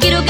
quiero